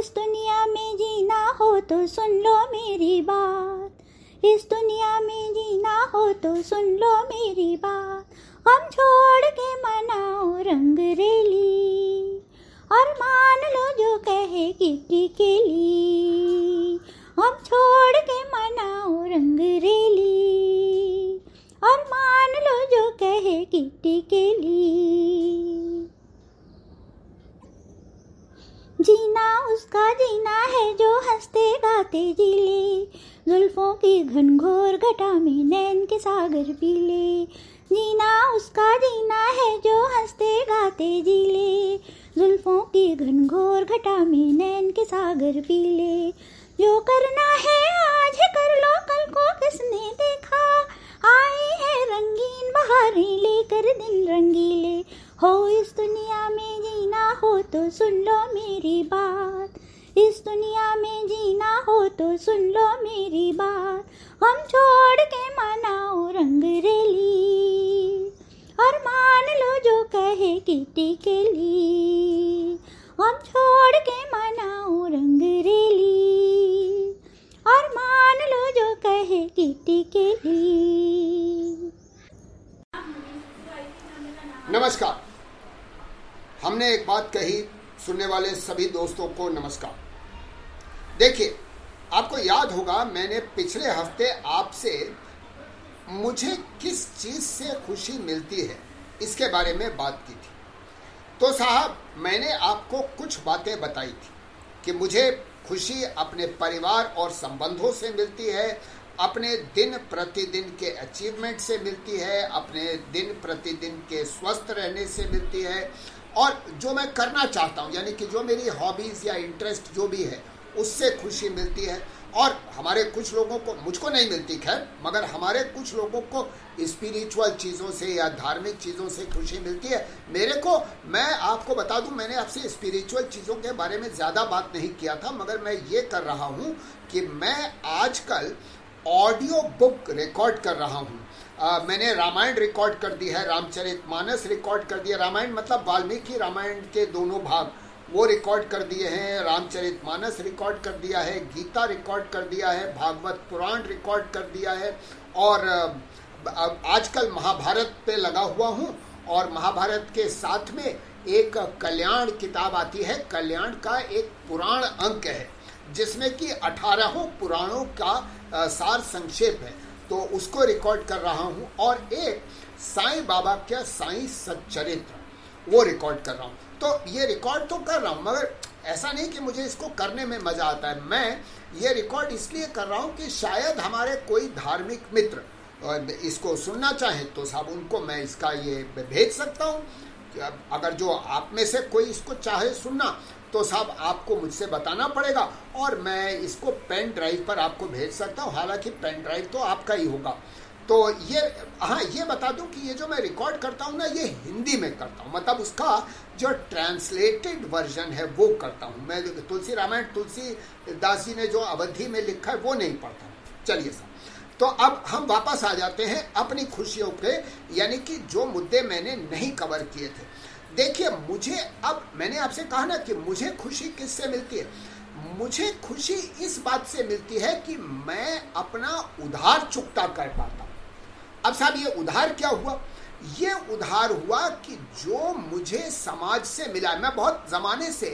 इस दुनिया में जीना हो तो सुन लो मेरी बात। इस दुनिया में जीना हो तो सुन लो मेरी बात। हम छोड़ के मनाओ रंग रेली और मान लो जो कहे किटी के लिए। हम छोड़ के मनाओ रंग रेली और मान लो जो कहे किटी के लिए। जीना उसका जीना है जो हँसते गाते जीले। जुल्फों की घनघोर घटा में नैन के सागर पीले। जीना उसका जीना है जो हँसते गाते जीले। जुल्फों की घनघोर घटा में नैन के सागर पीले। जो करना है आज कर लो कल को किसने देखा? आई है रंगीन बहारें लेकर दिन रंगीले। हो इस दुनिया में जीना हो तो सुन लो मेरी बात। इस दुनिया में जीना हो तो सुन लो मेरी बात। हम छोड़ के मनाओ रंग रेली। और मान लो जो कहे किटी के लिए। हम छोड़ के मनाओ रंग रेली। और मान लो जो कहे किटी के लिए। नमस्कार। हमने एक बात कही सुनने वाले सभी दोस्तों को नमस्कार। देखिए, आपको याद होगा, मैंने पिछले हफ़्ते आपसे मुझे किस चीज़ से खुशी मिलती है, इसके बारे में बात की थी। तो साहब, मैंने आपको कुछ बातें बताई थी कि मुझे खुशी अपने परिवार और संबंधों से मिलती है, अपने दिन प्रतिदिन के अचीवमेंट से मिलती है, अपने दिन प्रतिदिन के स्वस्थ रहने से मिलती है और जो मैं करना चाहता हूँ, यानी कि जो मेरी हॉबीज या इंटरेस्ट जो भी है, उससे खुशी मिलती है। और हमारे कुछ लोगों को, मुझको नहीं मिलती, खैर, मगर हमारे कुछ लोगों को स्पिरिचुअल चीज़ों से या धार्मिक चीज़ों से खुशी मिलती है। मेरे को, मैं आपको बता दूँ, मैंने आपसे स्पिरिचुअल चीज़ों के बारे में ज़्यादा बात नहीं किया था, मगर मैं ये कर रहा हूँ कि मैं आजकल ऑडियो बुक रिकॉर्ड कर रहा हूँ। आ, मैंने रामायण रिकॉर्ड कर दी है रामचरित मानस रिकॉर्ड कर दिया। रामायण मतलब वाल्मीकि रामायण के दोनों भाग वो रिकॉर्ड कर दिए हैं रामचरित मानस रिकॉर्ड कर दिया है गीता रिकॉर्ड कर दिया है भागवत पुराण रिकॉर्ड कर दिया है और आजकल महाभारत पे लगा हुआ हूँ और महाभारत के साथ में एक कल्याण किताब आती है। कल्याण का एक पुराण अंक है जिसमें कि अठारहों पुराणों का सार संक्षेप है। तो उसको रिकॉर्ड कर रहा हूँ और एक साईं बाबा का साईं सच्चरित्र, वो रिकॉर्ड कर रहा हूँ। तो ये रिकॉर्ड तो कर रहा हूँ, मगर ऐसा नहीं कि मुझे इसको करने में मज़ा आता है। मैं ये रिकॉर्ड इसलिए कर रहा हूँ कि शायद हमारे कोई धार्मिक मित्र इसको सुनना चाहे तो साहब उनको मैं इसका ये भेज सकता हूँ। अगर जो आप में से कोई इसको चाहे सुनना तो साहब आपको मुझसे बताना पड़ेगा और मैं इसको पेन ड्राइव पर आपको भेज सकता हूँ। हालाँकि पेन ड्राइव तो आपका ही होगा। तो ये हाँ ये बता दूँ कि ये जो मैं रिकॉर्ड करता हूँ ना, ये हिंदी में करता हूँ। मतलब उसका जो ट्रांसलेटेड वर्जन है, वो करता हूँ। मैं तुलसी रामायण, तुलसी दास जी ने जो अवधि में लिखा है, वो नहीं पढ़ता चलिए साहब। तो अब हम वापस आ जाते हैं अपनी खुशियों पे, यानी कि जो मुद्दे मैंने नहीं कवर किए थे। देखिए, मुझे अब मैंने आपसे कहा ना कि मुझे खुशी किससे मिलती है? मुझे खुशी इस बात से मिलती है कि मैं अपना उधार चुकता कर पाता हूँ। अब साहब, ये उधार क्या हुआ? ये उधार हुआ कि जो मुझे समाज से मिला, मैं बहुत ज़माने से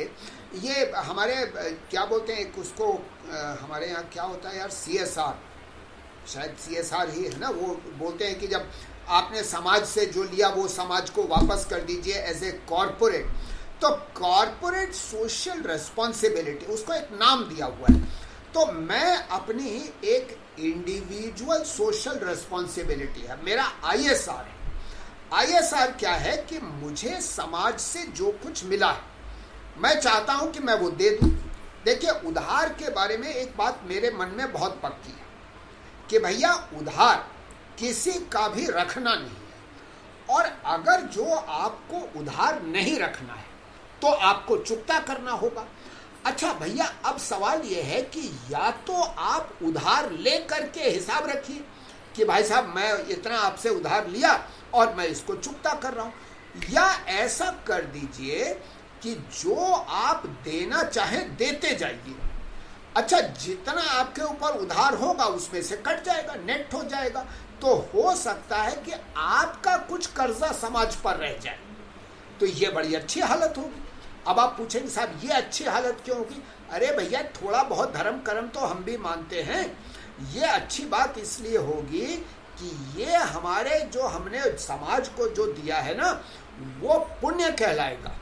ये हमारे, क्या बोलते हैं उसको हमारे यहाँ क्या होता है यार सी एस आर शायद सी एस आर ही है ना, वो बोलते हैं कि जब आपने समाज से जो लिया वो समाज को वापस कर दीजिए एज ए कॉरपोरेट तो कॉरपोरेट सोशल रेस्पॉन्सिबिलिटी उसको एक नाम दिया हुआ है। तो मैं अपनी एक इंडिविजुअल सोशल रेस्पॉन्सिबिलिटी है। मेरा आई एस आर है। आई एस आर क्या है कि मुझे समाज से जो कुछ मिला है, मैं चाहता हूँ कि मैं वो दे दूँ। देखिए, उधार के बारे में एक बात मेरे मन में बहुत पक्की है कि भैया, उधार किसी का भी रखना नहीं है। और अगर जो आपको उधार नहीं रखना है तो आपको चुकता करना होगा। अच्छा भैया, अब सवाल यह है कि या तो आप उधार ले करके हिसाब रखिए कि भाई साहब, मैं इतना आपसे उधार लिया और मैं इसको चुकता कर रहा हूँ, या ऐसा कर दीजिए कि जो आप देना चाहे, देते जाइए। अच्छा जितना आपके ऊपर उधार होगा, उसमें से कट जाएगा, नेट हो जाएगा तो हो सकता है कि आपका कुछ कर्जा समाज पर रह जाए। तो ये बड़ी अच्छी हालत होगी। अब आप पूछेंगे, साहब, ये अच्छी हालत क्यों होगी? अरे भैया, थोड़ा बहुत धर्म कर्म तो हम भी मानते हैं। ये अच्छी बात इसलिए होगी कि ये हमारे जो हमने समाज को जो दिया है ना, वो पुण्य कहलाएगा।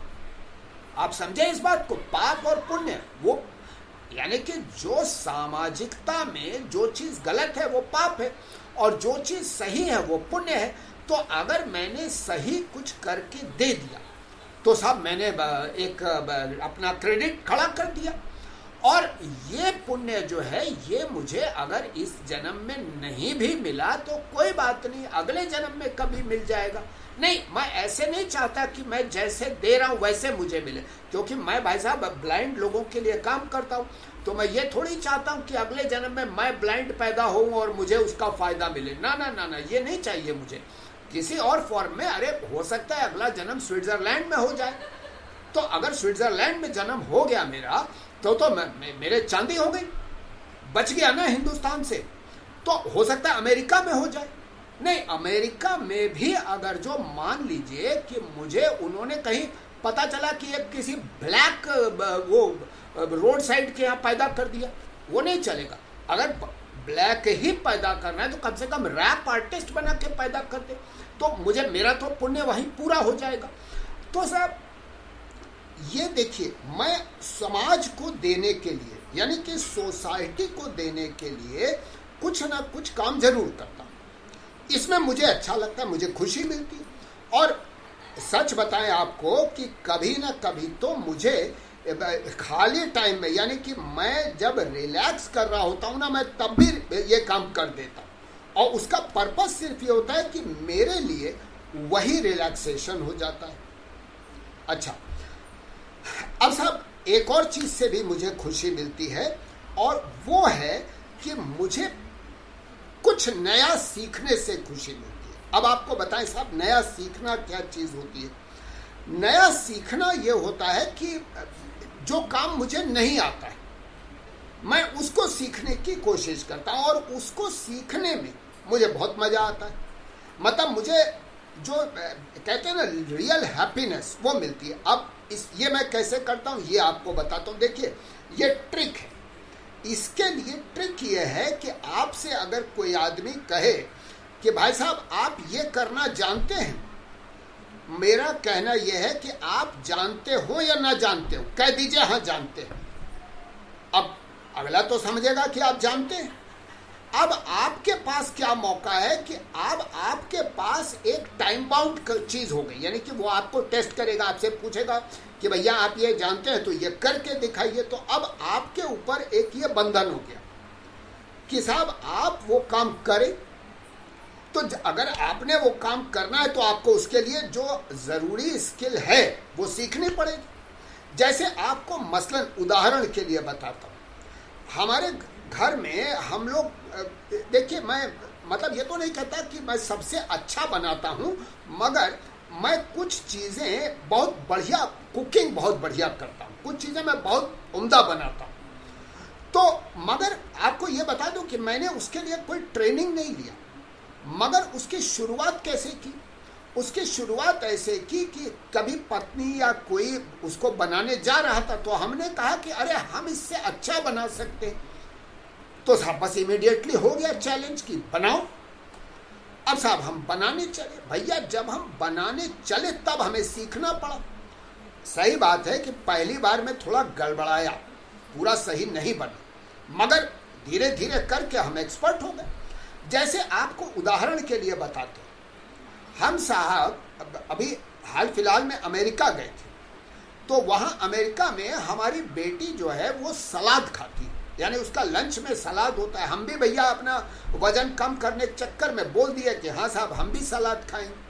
आप समझे इस बात को? पाप और पुण्य, वो यानी कि जो सामाजिकता में जो चीज़ गलत है, वो पाप है। और जो चीज़ सही है, वो पुण्य है तो अगर मैंने सही कुछ करके दे दिया तो साहब मैंने एक अपना क्रेडिट खड़ा कर दिया। और ये पुण्य जो है, ये मुझे अगर इस जन्म में नहीं भी मिला तो कोई बात नहीं, अगले जन्म में कभी मिल जाएगा। नहीं, मैं ऐसे नहीं चाहता कि मैं जैसे दे रहा हूँ, वैसे मुझे मिले, क्योंकि मैं भाई साहब, ब्लाइंड लोगों के लिए काम करता हूँ। तो मैं ये थोड़ी चाहता हूँ कि अगले जन्म में मैं ब्लाइंड पैदा हूँ और मुझे उसका फ़ायदा मिले। ना ना ना ना ये नहीं चाहिए मुझे। किसी और फॉर्म में अरे हो सकता है अगला जन्म स्विट्जरलैंड में हो जाए। तो अगर स्विट्जरलैंड में जन्म हो गया मेरा तो तो मैं, मेरे चांदी हो गई। बच गया ना हिंदुस्तान से। तो हो सकता है अमेरिका में हो जाए। नहीं अमेरिका में भी अगर जो मान लीजिए कि मुझे उन्होंने कहीं पता चला कि एक किसी ब्लैक वो रोड साइड के यहाँ पैदा कर दिया। वो नहीं चलेगा। अगर ब्लैक ही पैदा करना है तो कम से कम रैप आर्टिस्ट बना के पैदा कर दे। तो मुझे, मेरा तो पुण्य वहीं पूरा हो जाएगा। तो साहब, ये देखिए, मैं समाज को देने के लिए, यानी कि सोसाइटी को देने के लिए कुछ ना कुछ काम ज़रूर करता हूँ। इसमें मुझे अच्छा लगता है, मुझे खुशी मिलती है। और सच बताएँ आपको कि कभी ना कभी तो मुझे खाली टाइम में, यानी कि मैं जब रिलैक्स कर रहा होता हूँ ना, मैं तब भी ये काम कर देता हूँ। और उसका पर्पज सिर्फ़ ये होता है कि मेरे लिए वही रिलैक्सेशन हो जाता है। अच्छा अब साहब, एक और चीज़ से भी मुझे खुशी मिलती है, और वो है कि मुझे कुछ नया सीखने से खुशी मिलती अब आपको बताएँ साहब, नया सीखना क्या चीज़ होती है? नया सीखना ये होता है कि जो काम मुझे नहीं आता है, मैं उसको सीखने की कोशिश करता हूँ और उसको सीखने में मुझे बहुत मज़ा आता है। मतलब मुझे जो, कहते हैं ना रियल हैप्पीनेस वो मिलती है। अब इस, ये मैं कैसे करता हूँ, ये आपको बताता हूँ। देखिए, ये ट्रिक है। इसके लिए ट्रिक ये है कि आपसे अगर कोई आदमी कहे कि भाई साहब, आप ये करना जानते हैं। मेरा कहना यह है कि आप जानते हो या ना जानते हो? कह दीजिए हाँ जानते हैं। अब अगला तो समझेगा कि आप जानते हैं। अब आपके पास क्या मौका है कि अब आपके पास एक टाइम बाउंड चीज़ हो गई, यानी कि वो आपको टेस्ट करेगा, आपसे पूछेगा कि भैया, आप ये जानते हैं तो ये करके दिखाइए। तो अब आपके ऊपर एक ये बंधन हो गया कि साहब, आप वो काम करें तो अगर आपने वो काम करना है तो आपको उसके लिए जो ज़रूरी स्किल है, वो सीखनी पड़ेगी। जैसे आपको मसलन उदाहरण के लिए बताता हूँ। हमारे घर में हम लोग देखिए मैं मतलब ये तो नहीं कहता कि मैं सबसे अच्छा बनाता हूँ, मगर मैं कुछ चीज़ें बहुत बढ़िया, कुकिंग बहुत बढ़िया करता हूँ। कुछ चीज़ें मैं बहुत उम्दा बनाता हूँ। तो मगर आपको ये बता दूँ कि मैंने उसके लिए कोई ट्रेनिंग नहीं लिया। मगर उसकी शुरुआत कैसे की? उसकी शुरुआत ऐसे की कि कभी पत्नी या कोई उसको बनाने जा रहा था तो हमने कहा कि अरे हम इससे अच्छा बना सकते तो साहब बस इमीडिएटली हो गया चैलेंज की, बनाओ। अब साहब हम बनाने चले। भैया, जब हम बनाने चले, तब हमें सीखना पड़ा। सही बात है कि पहली बार में थोड़ा गड़बड़ाया, पूरा सही नहीं बना। मगर धीरे धीरे करके हम एक्सपर्ट हो गए। जैसे आपको उदाहरण के लिए बताते हम साहब अभी हाल फ़िलहाल में अमेरिका गए थे। तो वहाँ अमेरिका में हमारी बेटी जो है, वो सलाद खाती यानी उसका लंच में सलाद होता है। हम भी भैया अपना वज़न कम करने के चक्कर में बोल दिया कि हाँ साहब, हम भी सलाद खाएँगे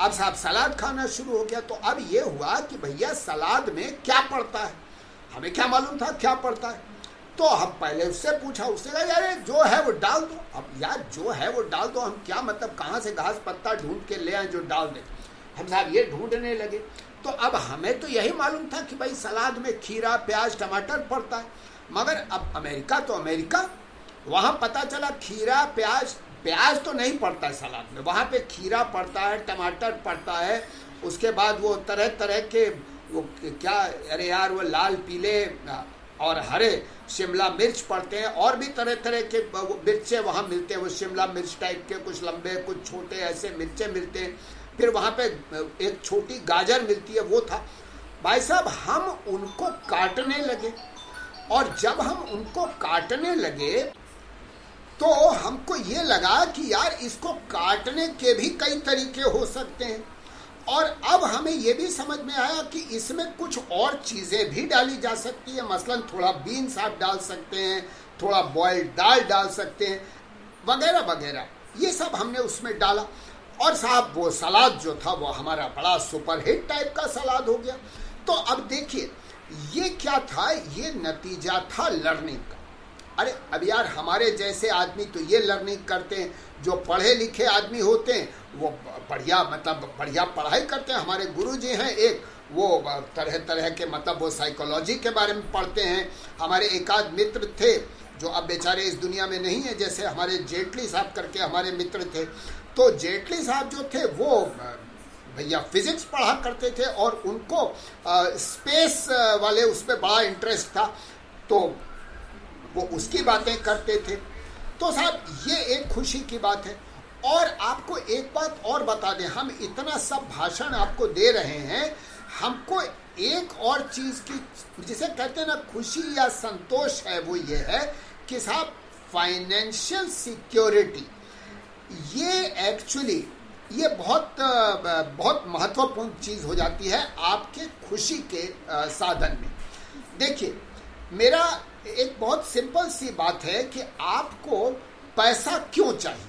अब साहब, सलाद खाना शुरू हो गया। तो अब ये हुआ कि भैया, सलाद में क्या पड़ता है? हमें क्या मालूम था क्या पड़ता है? तो हम पहले उससे पूछा, उससे कहा यार जो है वो डाल दो। अब यार, जो है वो डाल दो, हम क्या मतलब कहाँ से घास पत्ता ढूंढ के ले आए जो डाल दें? हम साहब ये ढूँढने लगे। तो अब हमें तो यही मालूम था कि भाई सलाद में खीरा, प्याज, टमाटर पड़ता है। मगर अब अमेरिका तो अमेरिका, वहाँ पता चला खीरा, प्याज प्याज तो नहीं पड़ता है सलाद में। वहाँ पे खीरा पड़ता है, टमाटर पड़ता है, उसके बाद वो तरह तरह के वो क्या, अरे यार, वो लाल, पीले और हरे शिमला मिर्च पड़ते हैं, और भी तरह तरह के मिर्चे वहाँ मिलते हैं, वो शिमला मिर्च टाइप के कुछ लंबे, कुछ छोटे ऐसे मिर्चे मिलते हैं। फिर वहाँ पे एक छोटी गाजर मिलती है, वो था। भाई साहब, हम उनको काटने लगे, और जब हम उनको काटने लगे तो हमको ये लगा कि यार इसको काटने के भी कई तरीके हो सकते हैं। और अब हमें यह भी समझ में आया कि इसमें कुछ और चीज़ें भी डाली जा सकती है। मसलन थोड़ा बीन्स आप डाल सकते हैं, थोड़ा बॉइल्ड दाल डाल सकते हैं, वगैरह वगैरह। ये सब हमने उसमें डाला। और साहब, वो सलाद जो था, वो हमारा बड़ा सुपरहिट टाइप का सलाद हो गया। तो अब देखिए, ये क्या था? ये नतीजा था लर्निंग का। अरे अब यार हमारे जैसे आदमी तो ये लर्निंग करते हैं जो पढ़े लिखे आदमी होते हैं वो बढ़िया मतलब बढ़िया पढ़ाई करते हैं। हमारे गुरु जी हैं एक वो तरह तरह के मतलब वो साइकोलॉजी के बारे में पढ़ते हैं। हमारे एकाध मित्र थे जो अब बेचारे इस दुनिया में नहीं है जैसे हमारे जेटली साहब करके हमारे मित्र थे। तो जेटली साहब जो थे वो भैया फिजिक्स पढ़ा करते थे और उनको आ, स्पेस वाले उस पर बड़ा इंटरेस्ट था। तो वो उसकी बातें करते थे। तो साहब, ये एक खुशी की बात है। और आपको एक बात और बता दें, हम इतना सब भाषण आपको दे रहे हैं, हमको एक और चीज़ की, जिसे कहते हैं ना, खुशी या संतोष है, वो ये है कि साहब फाइनेंशियल सिक्योरिटी ये एक्चुअली ये बहुत बहुत महत्वपूर्ण चीज़ हो जाती है आपके खुशी के, साधन में। देखिए, मेरा एक बहुत सिंपल सी बात है कि आपको पैसा क्यों चाहिए?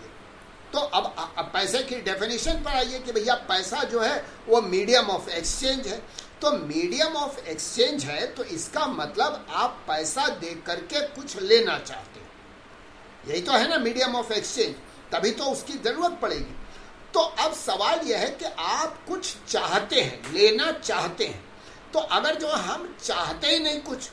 तो अब, अब पैसे की डेफिनेशन पर आइए कि भैया पैसा जो है वो मीडियम ऑफ़ एक्सचेंज है। तो मीडियम ऑफ़ एक्सचेंज है तो इसका मतलब आप पैसा दे करके कुछ लेना चाहते हो। यही तो है ना मीडियम ऑफ़ एक्सचेंज तभी तो उसकी ज़रूरत पड़ेगी। तो अब सवाल यह है कि आप कुछ चाहते हैं लेना चाहते हैं। तो अगर जो हम चाहते ही नहीं कुछ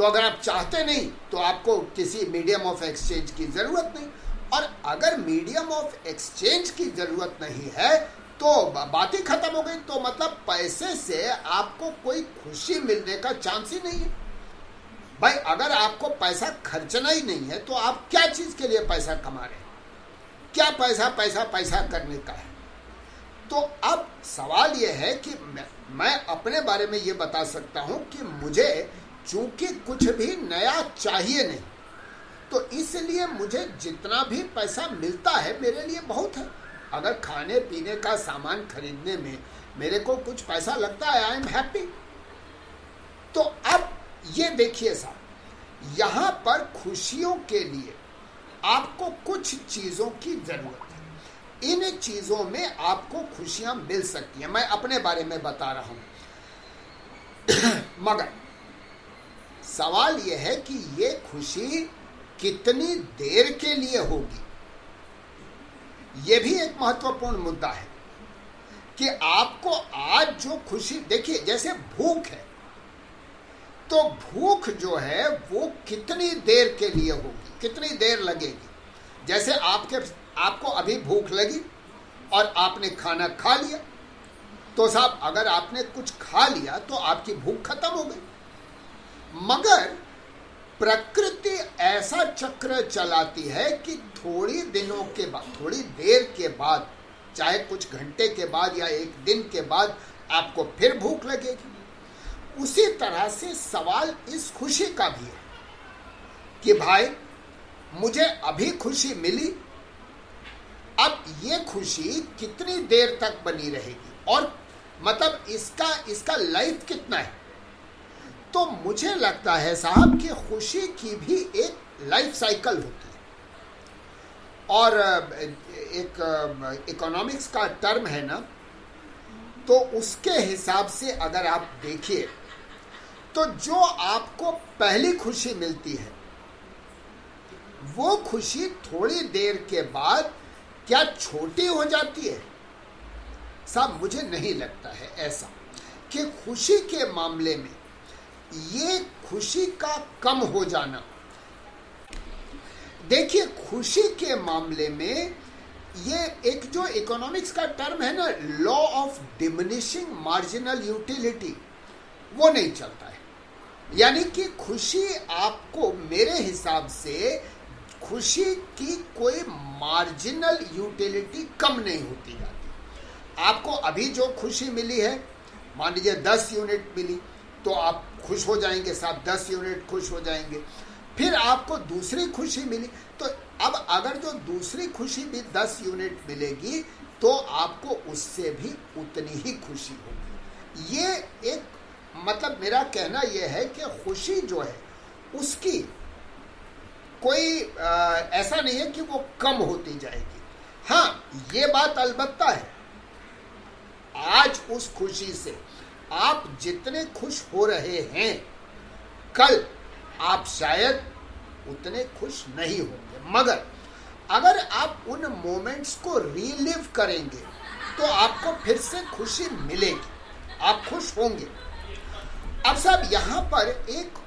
तो अगर आप चाहते नहीं तो आपको किसी मीडियम ऑफ़ एक्सचेंज की ज़रूरत नहीं। और अगर मीडियम ऑफ़ एक्सचेंज की ज़रूरत नहीं है तो बात ही खत्म हो गई। तो मतलब पैसे से आपको कोई खुशी मिलने का चांस ही नहीं है। भाई अगर आपको पैसा खर्चना ही नहीं है तो आप क्या चीज़ के लिए पैसा कमा रहे हैं? क्या पैसा पैसा पैसा करने का है? तो अब सवाल यह है कि मैं, मैं अपने बारे में ये बता सकता हूँ कि मुझे चूँकि कुछ भी नया चाहिए नहीं तो इसलिए मुझे जितना भी पैसा मिलता है, मेरे लिए बहुत है। अगर खाने पीने का सामान खरीदने में मेरे को कुछ पैसा लगता है आई एम हैप्पी तो अब ये देखिए साहब, यहाँ पर खुशियों के लिए आपको कुछ चीज़ों की ज़रूरत है। इन चीज़ों में आपको खुशियाँ मिल सकती हैं। मैं अपने बारे में बता रहा हूँ। मगर सवाल यह है कि ये खुशी कितनी देर के लिए होगी? यह भी एक महत्वपूर्ण मुद्दा है कि आपको आज जो खुशी, देखिए, जैसे भूख है तो भूख जो है वो कितनी देर के लिए होगी? कितनी देर लगेगी? जैसे आपके, आपको अभी भूख लगी और आपने खाना खा लिया तो साहब, अगर आपने कुछ खा लिया तो आपकी भूख खत्म हो गई। मगर प्रकृति ऐसा चक्र चलाती है कि थोड़ी दिनों के बाद, थोड़ी देर के बाद, चाहे कुछ घंटे के बाद या एक दिन के बाद, आपको फिर भूख लगेगी। उसी तरह से सवाल इस खुशी का भी है कि भाई, मुझे अभी खुशी मिली। अब ये खुशी कितनी देर तक बनी रहेगी? और मतलब इसका इसका लाइफ कितना है? तो मुझे लगता है साहब कि खुशी की भी एक लाइफ साइकिल होती है। और एक इकोनॉमिक्स का टर्म है ना तो उसके हिसाब से अगर आप देखिए तो जो आपको पहली खुशी मिलती है, वो खुशी थोड़ी देर के बाद क्या छोटी हो जाती है? साहब, मुझे नहीं लगता है ऐसा कि खुशी के मामले में ये खुशी का कम हो जाना। देखिए, खुशी के मामले में ये एक जो इकोनॉमिक्स का टर्म है ना law of diminishing marginal utility वो नहीं चलता है। यानी कि खुशी आपको मेरे हिसाब से खुशी की कोई मार्जिनल यूटिलिटी कम नहीं होती जाती। आपको अभी जो खुशी मिली है, मान लीजिए दस यूनिट मिली तो आप खुश हो जाएँगे साहब दस यूनिट खुश हो जाएँगे। फिर आपको दूसरी खुशी मिली। तो अब अगर जो दूसरी खुशी भी दस यूनिट मिलेगी तो आपको उससे भी उतनी ही खुशी होगी। ये एक मतलब मेरा कहना यह है कि खुशी जो है उसकी कोई आ, ऐसा नहीं है कि वो कम होती जाएगी। हाँ ये बात अलबत्ता है। आज उस खुशी से आप जितने खुश हो रहे हैं, कल आप शायद उतने खुश नहीं होंगे। मगर अगर आप उन मोमेंट्स को रीलिव करेंगे तो आपको फिर से खुशी मिलेगी। आप खुश होंगे। अब साहब, यहाँ पर एक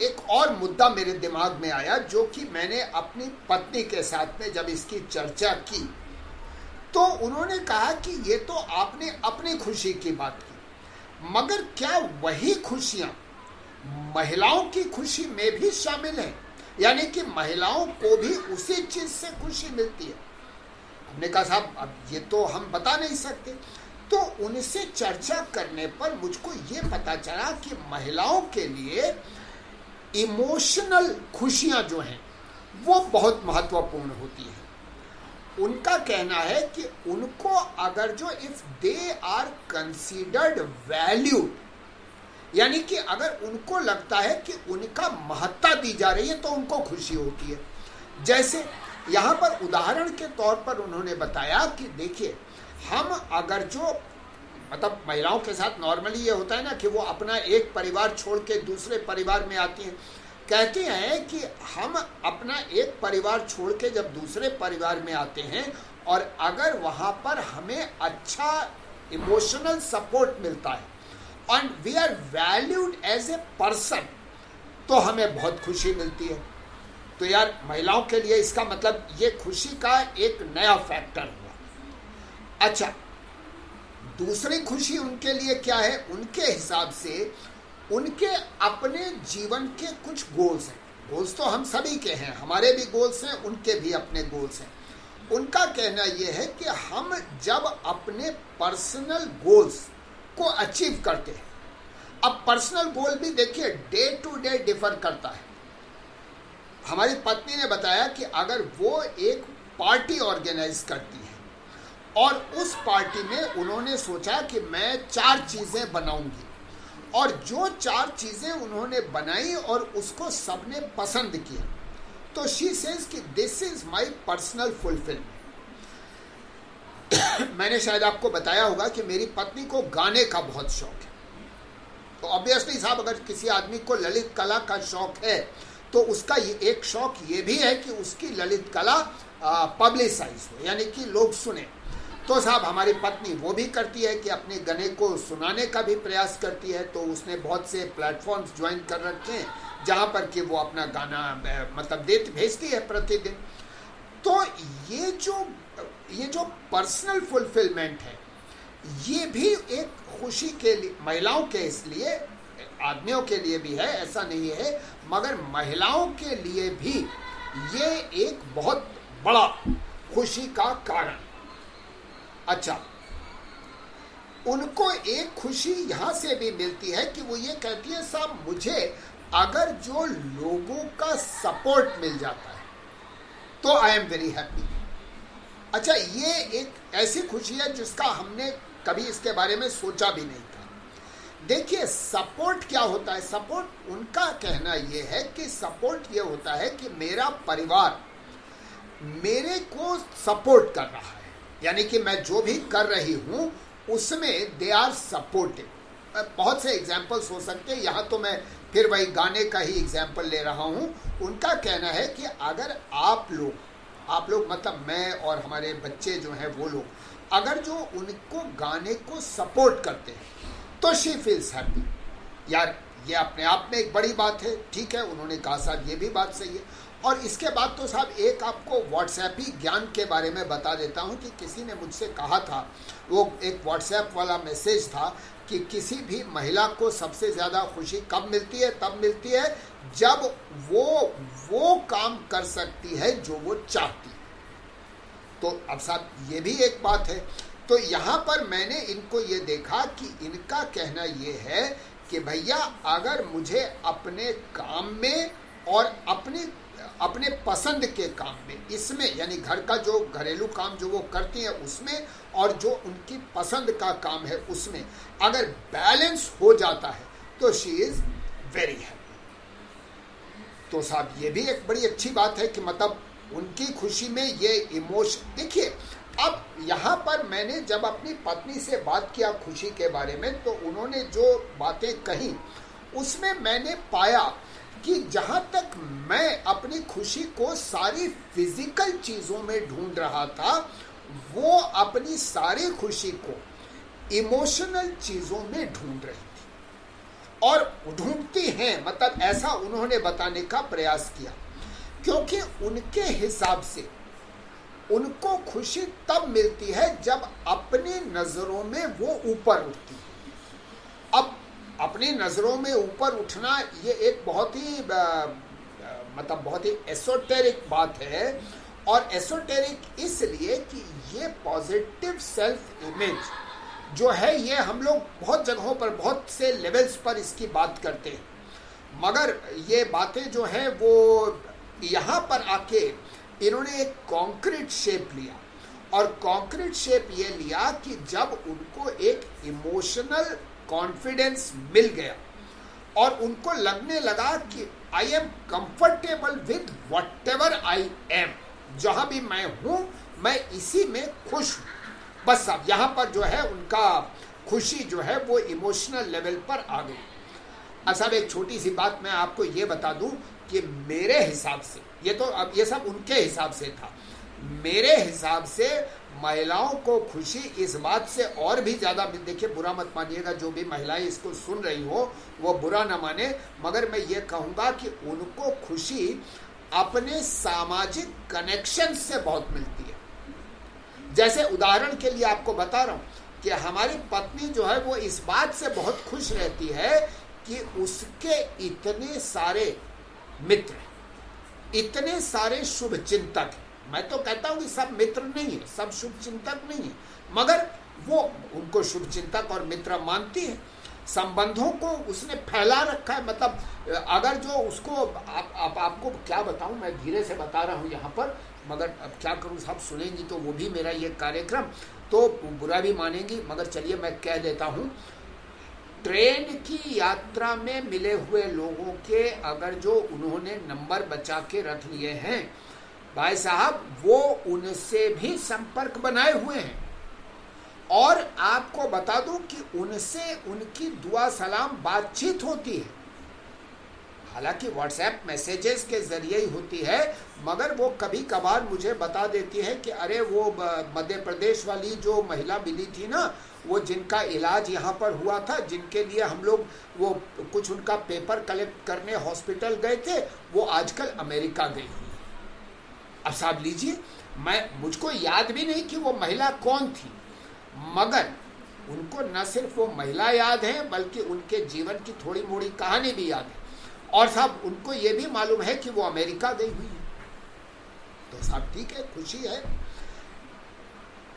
एक और मुद्दा मेरे दिमाग में आया, जो कि मैंने अपनी पत्नी के साथ में जब इसकी चर्चा की तो उन्होंने कहा कि ये तो आपने अपनी खुशी की बात की। मगर क्या वही खुशियाँ महिलाओं की खुशी में भी शामिल है? यानी कि महिलाओं को भी उसी चीज़ से खुशी मिलती है। हमने कहा, साहब, अब ये तो हम बता नहीं सकते। तो उनसे चर्चा करने पर मुझको ये पता चला कि महिलाओं के लिए इमोशनल खुशियाँ जो हैं, वो बहुत महत्वपूर्ण होती हैं। उनका कहना है कि उनको अगर जो if they are considered value यानी कि अगर उनको लगता है कि उनका महत्ता दी जा रही है तो उनको खुशी होती है। जैसे यहाँ पर उदाहरण के तौर पर उन्होंने बताया कि देखिए, हम अगर जो मतलब महिलाओं के साथ नॉर्मली ये होता है ना कि वो अपना एक परिवार छोड़ के दूसरे परिवार में आती हैं कहते हैं कि हम अपना एक परिवार छोड़ के जब दूसरे परिवार में आते हैं और अगर वहाँ पर हमें अच्छा इमोशनल सपोर्ट मिलता है and we are valued as a person तो हमें बहुत खुशी मिलती है। तो यार, महिलाओं के लिए इसका मतलब ये खुशी का एक नया फैक्टर हुआ। अच्छा दूसरी खुशी उनके लिए क्या है? उनके हिसाब से उनके अपने जीवन के कुछ गोल्स हैं। गोल्स तो हम सभी के हैं, हमारे भी गोल्स हैं, उनके भी अपने गोल्स हैं। उनका कहना यह है कि हम जब अपने पर्सनल गोल्स को अचीव करते हैं, अब पर्सनल गोल भी देखिए डे टू डे डिफर करता है। हमारी पत्नी ने बताया कि अगर वो एक पार्टी ऑर्गेनाइज करती है, और उस पार्टी में उन्होंने सोचा कि मैं चार चीज़ें बनाऊँगी और जो चार चीज़ें उन्होंने बनाई और उसको सबने पसंद किया तो शी सेज कि this is my personal fulfilment मैंने शायद आपको बताया होगा कि मेरी पत्नी को गाने का बहुत शौक है। तो ऑब्वियसली साहब, अगर किसी आदमी को ललित कला का शौक है तो उसका ये एक शौक ये भी है कि उसकी ललित कला पब्लिसाइज हो, यानी कि लोग सुने। तो साहब, हमारी पत्नी वो भी करती है कि अपने गने को सुनाने का भी प्रयास करती है तो उसने बहुत से प्लेटफॉर्म्स ज्वाइन कर रखे हैं, जहाँ पर कि वो अपना गाना मतलब देती भेजती है प्रतिदिन। तो ये जो ये जो पर्सनल फुलफिलमेंट है, ये भी एक खुशी के लिए, महिलाओं के इसलिए, आदमियों के लिए भी है, ऐसा नहीं है, मगर महिलाओं के लिए भी ये एक बहुत बड़ा खुशी का कारण। अच्छा। उनको एक खुशी यहाँ से भी मिलती है कि वो ये कहती है, साहब, मुझे अगर जो लोगों का सपोर्ट मिल जाता है तो आई एम वेरी हैप्पी अच्छा ये एक ऐसी खुशी है जिसका हमने कभी इसके बारे में सोचा भी नहीं था। देखिए, सपोर्ट क्या होता है? सपोर्ट, उनका कहना यह है कि सपोर्ट ये होता है कि मेरा परिवार मेरे को सपोर्ट कर रहा है। यानी कि मैं जो भी कर रही हूँ, उसमें दे आर सपोर्टिव बहुत से एग्जाम्पल्स हो सकते हैं। यहाँ तो मैं फिर वही गाने का ही एग्ज़ाम्पल ले रहा हूँ। उनका कहना है कि अगर आप लोग आप लोग मतलब मैं और हमारे बच्चे जो हैं वो लोग, अगर जो उनको गाने को सपोर्ट करते हैं तो शी फील्स हैप्पी यार, ये अपने आप में एक बड़ी बात है। ठीक है, उन्होंने कहा, साहब, ये भी बात सही है। और इसके बाद तो साहब एक आपको व्हाट्सएप ही ज्ञान के बारे में बता देता हूँ कि किसी ने मुझसे कहा था, वो एक व्हाट्सएप वाला मैसेज था कि किसी भी महिला को सबसे ज़्यादा खुशी कब मिलती है, तब मिलती है जब वो वो काम कर सकती है जो वो चाहती तो अब साहब ये भी एक बात है। तो यहाँ पर मैंने इनको ये देखा कि इनका कहना ये है कि भैया, अगर मुझे अपने काम में और अपने अपने पसंद के काम में। इसमें, यानी घर का जो घरेलू काम जो वो करती हैं उसमें, और जो उनकी पसंद का काम है उसमें, अगर बैलेंस हो जाता है तो शी इज़ वेरी हैप्पी तो साहब, ये भी एक बड़ी अच्छी बात है कि मतलब उनकी खुशी में ये इमोशन देखिए, अब यहाँ पर मैंने जब अपनी पत्नी से बात किया खुशी के बारे में तो उन्होंने जो बातें कही, उसमें मैंने पाया कि जहाँ तक मैं अपनी खुशी को सारी फ़िज़िकल चीज़ों में ढूंढ रहा था, वो अपनी सारी खुशी को इमोशनल चीज़ों में ढूंढ रही थी। और ढूंढती हैं मतलब ऐसा उन्होंने बताने का प्रयास किया। क्योंकि उनके हिसाब से उनको खुशी तब मिलती है जब अपनी नज़रों में वो ऊपर उठती है। अब अपनी नज़रों में ऊपर उठना ये एक बहुत ही मतलब बहुत ही एसोटेरिक बात है। और एसोटेरिक इसलिए कि ये पॉजिटिव सेल्फ इमेज जो है, ये हम लोग बहुत जगहों पर, बहुत से लेवल्स पर इसकी बात करते हैं। मगर ये बातें जो हैं, वो यहाँ पर आके इन्होंने एक कॉन्क्रीट शेप लिया। और कॉन्क्रीट शेप ये लिया कि जब उनको एक इमोशनल कॉन्फिडेंस मिल गया। और उनको लगने लगा कि I am comfortable with whatever I am जहाँ भी मैं हूँ, मैं इसी में खुश हूँ। बस अब यहाँ पर जो है, उनका खुशी जो है, वो इमोशनल लेवल पर आ गई। अच्छा एक छोटी सी बात मैं आपको ये बता दूँ कि मेरे हिसाब से, ये तो अब ये सब उनके हिसाब से था। मेरे हिसाब से महिलाओं को खुशी इस बात से और भी ज़्यादा देखिए, बुरा मत मानिएगा, जो भी महिलाएँ इसको सुन रही हो, वो बुरा ना माने। मगर मैं ये कहूँगा कि उनको खुशी अपने सामाजिक कनेक्शन से बहुत मिलती है। जैसे उदाहरण के लिए आपको बता रहा हूँ कि हमारी पत्नी जो है, वो इस बात से बहुत खुश रहती है कि उसके इतने सारे मित्र, इतने सारे शुभ चिंतक मैं तो कहता हूँ कि सब मित्र नहीं है सब शुभ चिंतक नहीं है। मगर वो उनको शुभ चिंतक और मित्र मानती है। संबंधों को उसने फैला रखा है। मतलब अगर जो उसको आप, आप आपको क्या बताऊँ मैं धीरे से बता रहा हूँ यहाँ पर मगर अब क्या करूँ सब सुनेंगी तो वो भी मेरा ये कार्यक्रम। तो बुरा भी मानेंगी मगर चलिए मैं कह देता हूँ ट्रेन की यात्रा में मिले हुए लोगों के अगर जो उन्होंने नंबर बचा के रख लिए हैं भाई साहब, वो उनसे भी संपर्क बनाए हुए हैं। और आपको बता दूँ कि उनसे उनकी दुआ सलाम बातचीत होती है। हालाँकि व्हाट्सएप मैसेजेस के ज़रिए ही होती है, मगर वो कभी कभार मुझे बता देती है कि अरे वो मध्य प्रदेश वाली जो महिला मिली थी ना, वो जिनका इलाज यहाँ पर हुआ था, जिनके लिए हम लोग वो कुछ उनका पेपर कलेक्ट करने हॉस्पिटल गए थे, वो आजकल अमेरिका गई। अब साहब लीजिए, मैं, मुझको याद भी नहीं कि वो महिला कौन थी, मगर उनको न सिर्फ़ वो महिला याद है, बल्कि उनके जीवन की थोड़ी मोड़ी कहानी भी याद है। और साहब, उनको ये भी मालूम है कि वो अमेरिका गई हुई है। तो साहब, ठीक है, खुशी है।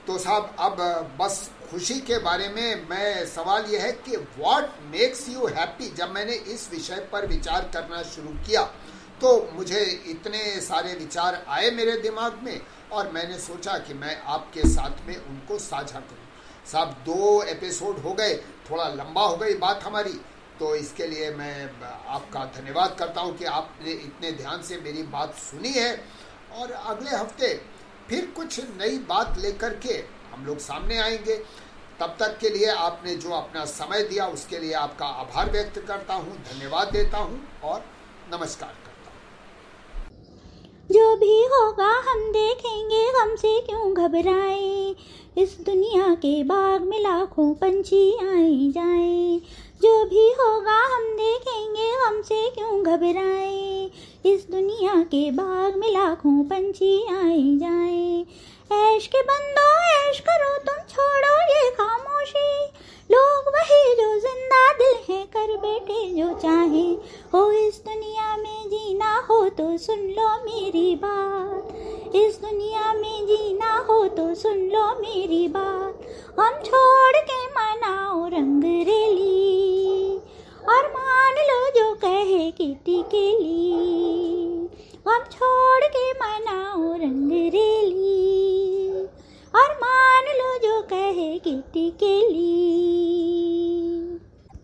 तो साहब, अब, बस खुशी के बारे में मैं, सवाल यह है कि व्हाट मेक्स यू हैप्पी जब मैंने इस विषय पर विचार करना शुरू किया तो मुझे इतने सारे विचार आए मेरे दिमाग में और मैंने सोचा कि मैं आपके साथ में उनको साझा करूँ। साहब, दो एपिसोड हो गए, थोड़ा लंबा हो गई बात हमारी तो इसके लिए मैं आपका धन्यवाद करता हूँ कि आपने इतने ध्यान से मेरी बात सुनी है। और अगले हफ़्ते फिर कुछ नई बात लेकर के हम लोग सामने आएँगे। तब तक के लिए आपने जो अपना समय दिया, उसके लिए आपका आभार व्यक्त करता हूँ, धन्यवाद देता हूँ और नमस्कार। जो भी होगा हम देखेंगे गम से क्यों घबराए? इस दुनिया के बाग में लाखों पंछी आए जाए। जो भी होगा हम देखेंगे गम से क्यों घबराए? इस दुनिया के बाग में लाखों पंछी आए जाए। ऐश के बंदो, ऐश करो, तुम छोड़ो ये खामोशी। लोग वही जो ज़िंदा दिल है, कर बैठे जो चाहे। हो इस दुनिया में जीना हो तो सुन लो मेरी बात। इस दुनिया में जीना हो तो सुन लो मेरी बात। हम छोड़ के मनाओ रंग रेली। और मान लो जो कहे किटी के लिए। हम छोड़ के मनाओ रंग रेली। और मान लो जो कहे गिट्टी के लिए।